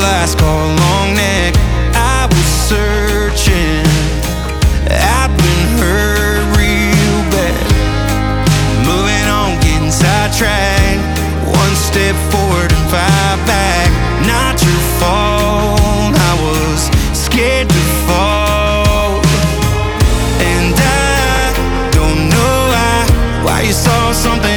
last call long neck. I was searching. I've been hurt real bad. Moving on, getting sidetracked. One step forward and five back. Not your fault. I was scared to fall. And I don't know why. Why you saw something